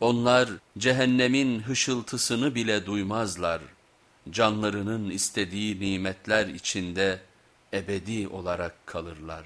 Onlar cehennemin hışıltısını bile duymazlar. Canlarının istediği nimetler içinde ebedi olarak kalırlar.